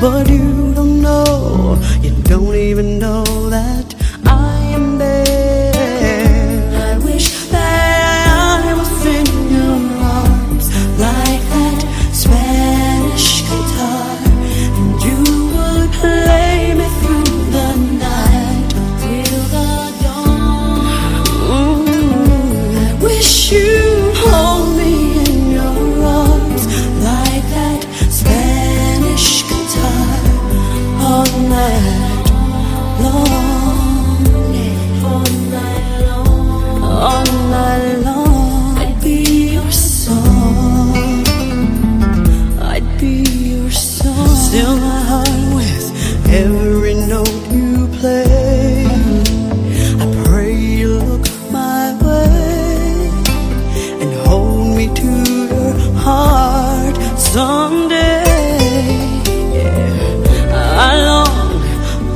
but you don't know, you don't even know that Still my heart with every note you play. I pray you look my way and hold me to your heart someday. Yeah, I long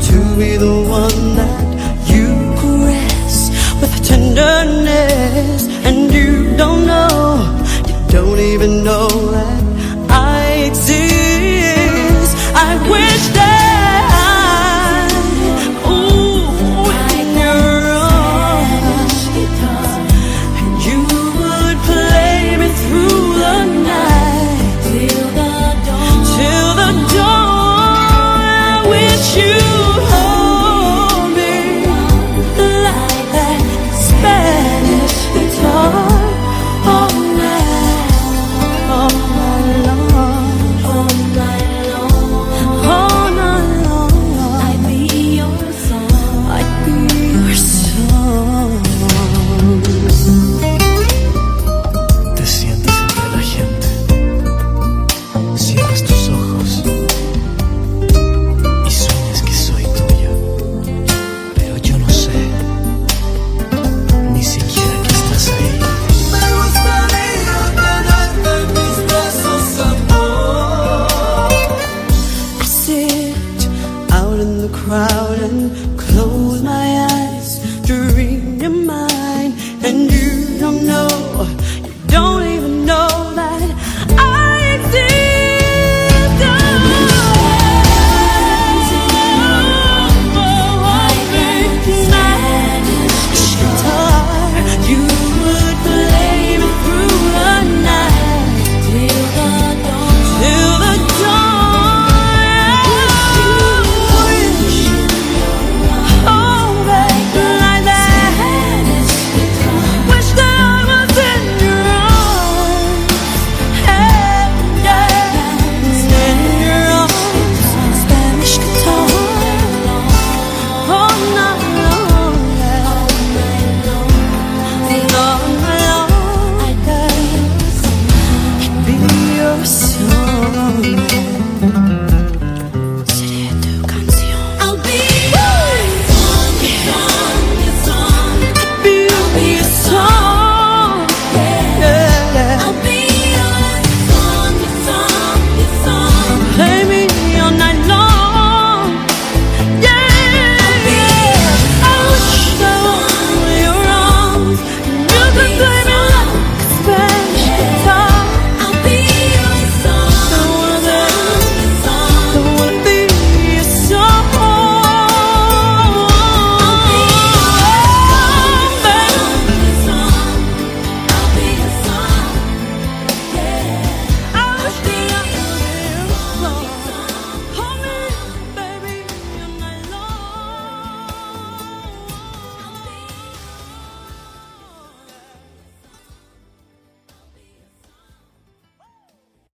to be the one that you caress with tenderness, and you don't know, you don't even know wish crowd and close my eyes. Dream your mind, and you don't know